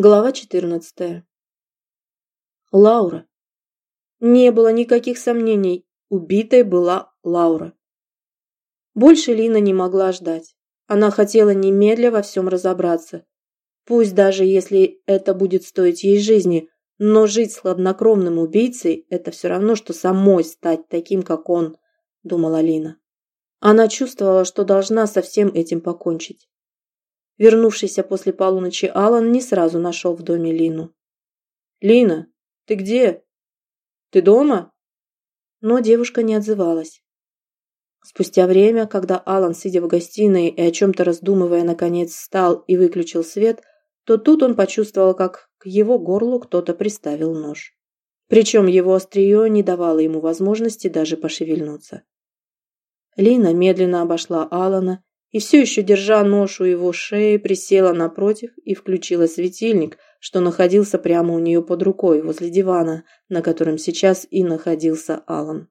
Глава 14. Лаура. Не было никаких сомнений, убитой была Лаура. Больше Лина не могла ждать. Она хотела немедля во всем разобраться. Пусть даже если это будет стоить ей жизни, но жить с хладнокровным убийцей – это все равно, что самой стать таким, как он, думала Лина. Она чувствовала, что должна со всем этим покончить. Вернувшийся после полуночи Алан не сразу нашел в доме Лину. «Лина, ты где? Ты дома?» Но девушка не отзывалась. Спустя время, когда Алан, сидя в гостиной и о чем-то раздумывая, наконец встал и выключил свет, то тут он почувствовал, как к его горлу кто-то приставил нож. Причем его острие не давало ему возможности даже пошевельнуться. Лина медленно обошла Алана и все еще, держа нож у его шеи, присела напротив и включила светильник, что находился прямо у нее под рукой, возле дивана, на котором сейчас и находился Алан.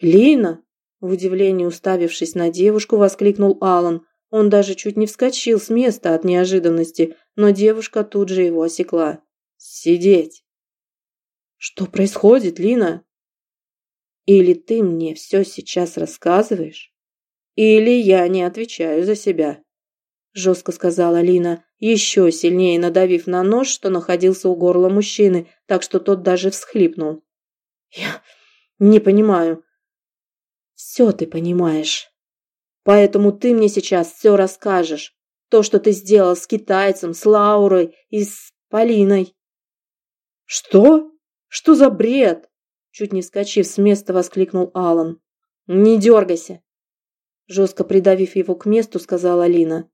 «Лина!» – в удивлении уставившись на девушку, воскликнул Алан. Он даже чуть не вскочил с места от неожиданности, но девушка тут же его осекла. «Сидеть!» «Что происходит, Лина?» «Или ты мне все сейчас рассказываешь?» Или я не отвечаю за себя», – жестко сказала Лина, еще сильнее надавив на нож, что находился у горла мужчины, так что тот даже всхлипнул. «Я не понимаю». «Все ты понимаешь. Поэтому ты мне сейчас все расскажешь. То, что ты сделал с китайцем, с Лаурой и с Полиной». «Что? Что за бред?» Чуть не вскочив с места, воскликнул Алан. «Не дергайся жестко придавив его к месту, сказала Лина.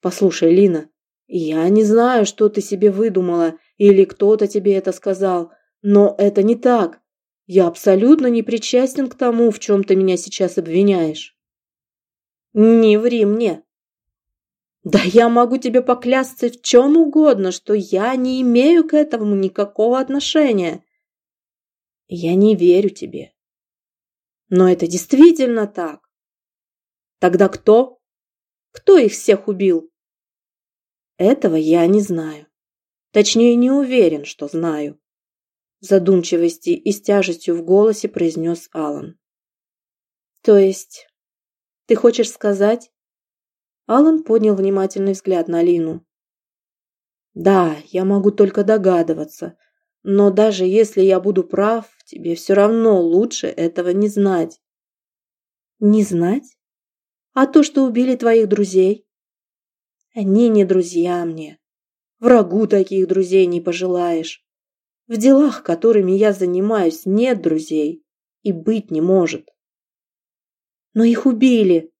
«Послушай, Лина, я не знаю, что ты себе выдумала или кто-то тебе это сказал, но это не так. Я абсолютно не причастен к тому, в чем ты меня сейчас обвиняешь». «Не ври мне!» «Да я могу тебе поклясться в чем угодно, что я не имею к этому никакого отношения». «Я не верю тебе». «Но это действительно так. Тогда кто? Кто их всех убил? Этого я не знаю. Точнее, не уверен, что знаю. Задумчивости и с тяжестью в голосе произнес Алан. То есть, ты хочешь сказать? Алан поднял внимательный взгляд на Лину. Да, я могу только догадываться, но даже если я буду прав, тебе все равно лучше этого не знать. Не знать? А то, что убили твоих друзей? Они не друзья мне. Врагу таких друзей не пожелаешь. В делах, которыми я занимаюсь, нет друзей. И быть не может. Но их убили.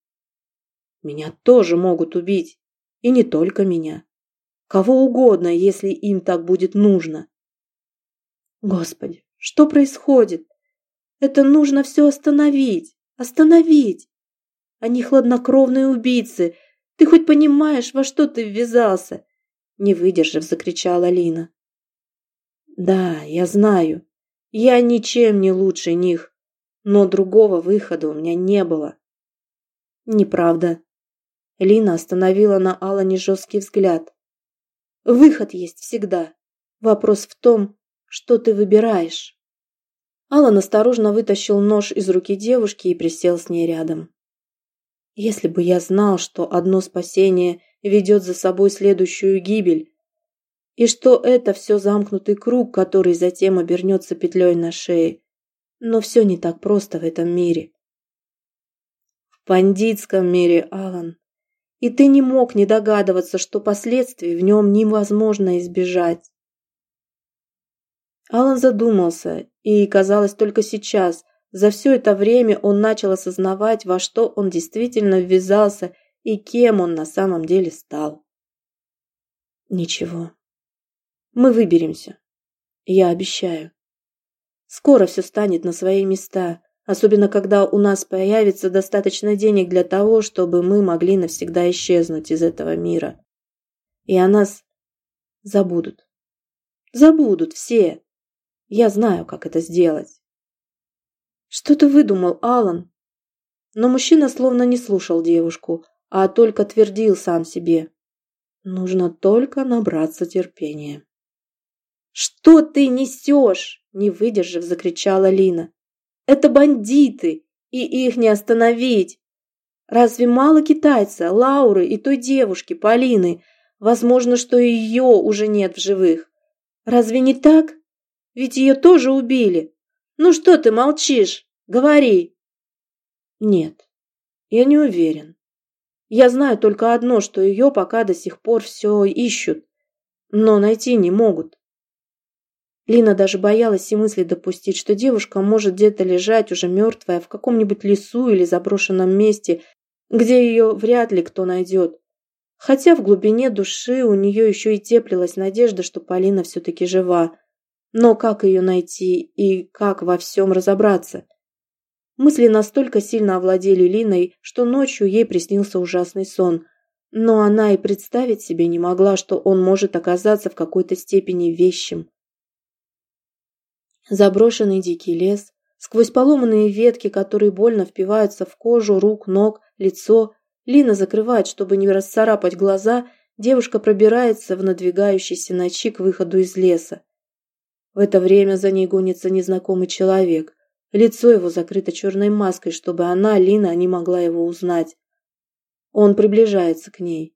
Меня тоже могут убить. И не только меня. Кого угодно, если им так будет нужно. Господи, что происходит? Это нужно все остановить. Остановить. Они хладнокровные убийцы. Ты хоть понимаешь, во что ты ввязался?» Не выдержав, закричала Лина. «Да, я знаю. Я ничем не лучше них. Но другого выхода у меня не было». «Неправда». Лина остановила на Алане жесткий взгляд. «Выход есть всегда. Вопрос в том, что ты выбираешь». Алан осторожно вытащил нож из руки девушки и присел с ней рядом. Если бы я знал, что одно спасение ведет за собой следующую гибель, и что это все замкнутый круг, который затем обернется петлей на шее. Но все не так просто в этом мире. В бандитском мире, Алан. И ты не мог не догадываться, что последствий в нем невозможно избежать. Алан задумался, и, казалось, только сейчас за все это время он начал осознавать, во что он действительно ввязался и кем он на самом деле стал. Ничего. Мы выберемся. Я обещаю. Скоро все станет на свои места, особенно когда у нас появится достаточно денег для того, чтобы мы могли навсегда исчезнуть из этого мира. И о нас забудут. Забудут все. Я знаю, как это сделать. «Что ты выдумал, Алан?» Но мужчина словно не слушал девушку, а только твердил сам себе. Нужно только набраться терпения. «Что ты несешь?» – не выдержав, закричала Лина. «Это бандиты, и их не остановить. Разве мало китайца, Лауры и той девушки, Полины? Возможно, что ее уже нет в живых. Разве не так? Ведь ее тоже убили. Ну что ты молчишь? Говори!» «Нет, я не уверен. Я знаю только одно, что ее пока до сих пор все ищут, но найти не могут. Лина даже боялась и мысли допустить, что девушка может где-то лежать уже мертвая в каком-нибудь лесу или заброшенном месте, где ее вряд ли кто найдет. Хотя в глубине души у нее еще и теплилась надежда, что Полина все-таки жива. Но как ее найти и как во всем разобраться? Мысли настолько сильно овладели Линой, что ночью ей приснился ужасный сон. Но она и представить себе не могла, что он может оказаться в какой-то степени вещим. Заброшенный дикий лес, сквозь поломанные ветки, которые больно впиваются в кожу, рук, ног, лицо. Лина закрывает, чтобы не расцарапать глаза, девушка пробирается в надвигающейся ночи к выходу из леса. В это время за ней гонится незнакомый человек – Лицо его закрыто черной маской, чтобы она, Лина, не могла его узнать. Он приближается к ней.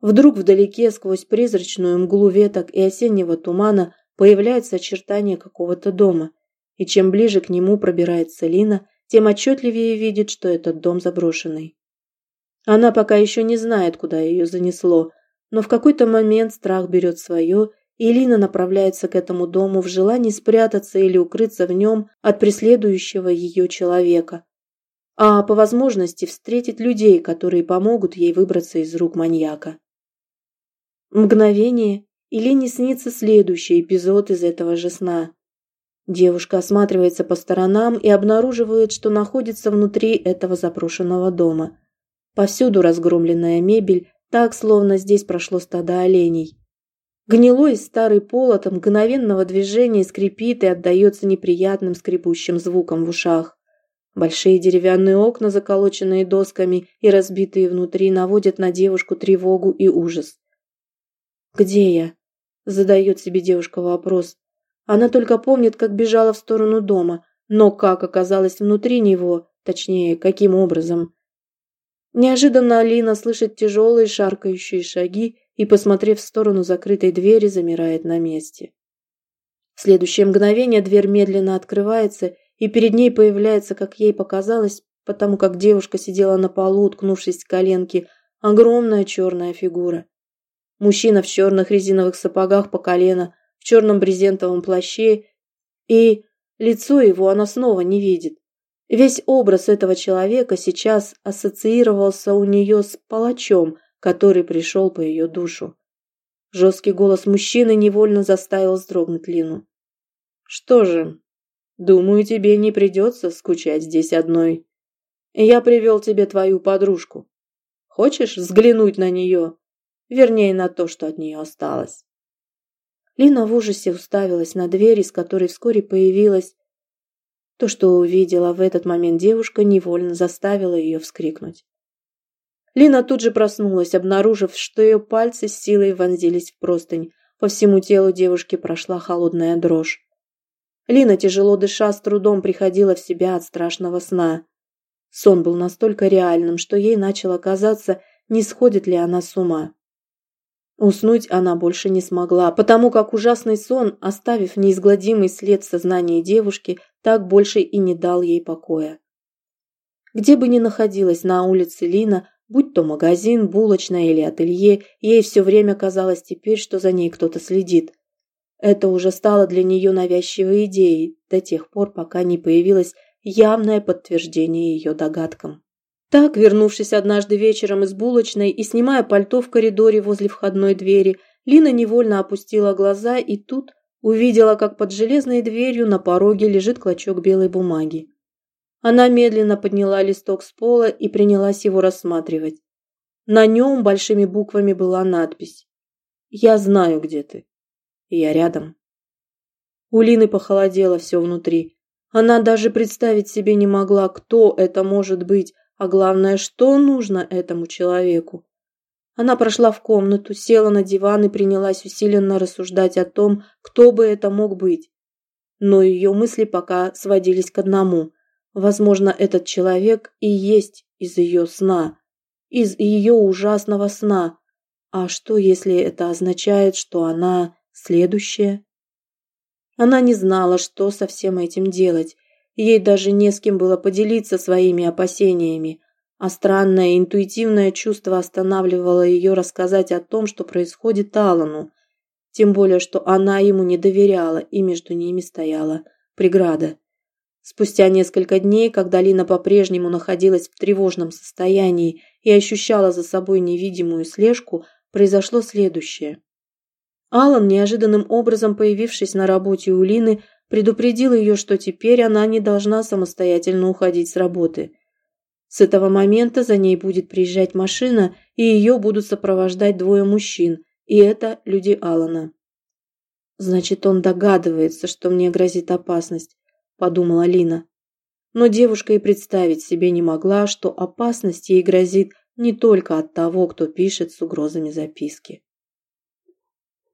Вдруг вдалеке, сквозь призрачную мглу веток и осеннего тумана, появляется очертание какого-то дома, и чем ближе к нему пробирается Лина, тем отчетливее видит, что этот дом заброшенный. Она пока еще не знает, куда ее занесло, но в какой-то момент страх берет свое, и направляется к этому дому в желании спрятаться или укрыться в нем от преследующего ее человека, а по возможности встретить людей, которые помогут ей выбраться из рук маньяка. Мгновение, и снится следующий эпизод из этого же сна. Девушка осматривается по сторонам и обнаруживает, что находится внутри этого запрошенного дома. Повсюду разгромленная мебель, так, словно здесь прошло стадо оленей. Гнилой старый пол мгновенного движения скрипит и отдается неприятным скрипущим звуком в ушах. Большие деревянные окна, заколоченные досками и разбитые внутри, наводят на девушку тревогу и ужас. «Где я?» – задает себе девушка вопрос. Она только помнит, как бежала в сторону дома, но как оказалась внутри него, точнее, каким образом. Неожиданно Алина слышит тяжелые шаркающие шаги и, посмотрев в сторону закрытой двери, замирает на месте. В следующее мгновение дверь медленно открывается, и перед ней появляется, как ей показалось, потому как девушка сидела на полу, уткнувшись в коленки, огромная черная фигура. Мужчина в черных резиновых сапогах по колено, в черном брезентовом плаще, и лицо его она снова не видит. Весь образ этого человека сейчас ассоциировался у нее с палачом, который пришел по ее душу. Жесткий голос мужчины невольно заставил вздрогнуть Лину. «Что же, думаю, тебе не придется скучать здесь одной. Я привел тебе твою подружку. Хочешь взглянуть на нее? Вернее, на то, что от нее осталось». Лина в ужасе уставилась на дверь, из которой вскоре появилась. То, что увидела в этот момент девушка, невольно заставило ее вскрикнуть. Лина тут же проснулась, обнаружив, что ее пальцы с силой вонзились в простынь. По всему телу девушки прошла холодная дрожь. Лина, тяжело дыша, с трудом приходила в себя от страшного сна. Сон был настолько реальным, что ей начало казаться, не сходит ли она с ума. Уснуть она больше не смогла, потому как ужасный сон, оставив неизгладимый след в сознании девушки, так больше и не дал ей покоя. Где бы ни находилась на улице Лина, Будь то магазин, булочная или ателье, ей все время казалось теперь, что за ней кто-то следит. Это уже стало для нее навязчивой идеей, до тех пор, пока не появилось явное подтверждение ее догадкам. Так, вернувшись однажды вечером из булочной и снимая пальто в коридоре возле входной двери, Лина невольно опустила глаза и тут увидела, как под железной дверью на пороге лежит клочок белой бумаги. Она медленно подняла листок с пола и принялась его рассматривать. На нем большими буквами была надпись «Я знаю, где ты. Я рядом». У Лины похолодело все внутри. Она даже представить себе не могла, кто это может быть, а главное, что нужно этому человеку. Она прошла в комнату, села на диван и принялась усиленно рассуждать о том, кто бы это мог быть. Но ее мысли пока сводились к одному. Возможно, этот человек и есть из ее сна, из ее ужасного сна. А что, если это означает, что она следующая? Она не знала, что со всем этим делать. Ей даже не с кем было поделиться своими опасениями а странное интуитивное чувство останавливало ее рассказать о том, что происходит Алану, тем более, что она ему не доверяла, и между ними стояла преграда. Спустя несколько дней, когда Лина по-прежнему находилась в тревожном состоянии и ощущала за собой невидимую слежку, произошло следующее. Алан, неожиданным образом появившись на работе у Лины, предупредил ее, что теперь она не должна самостоятельно уходить с работы – с этого момента за ней будет приезжать машина, и ее будут сопровождать двое мужчин, и это люди Алана. «Значит, он догадывается, что мне грозит опасность», – подумала Лина. Но девушка и представить себе не могла, что опасность ей грозит не только от того, кто пишет с угрозами записки.